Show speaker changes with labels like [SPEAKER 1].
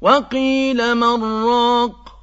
[SPEAKER 1] وَقِيلَ مَنْ ۜ رَاقٍ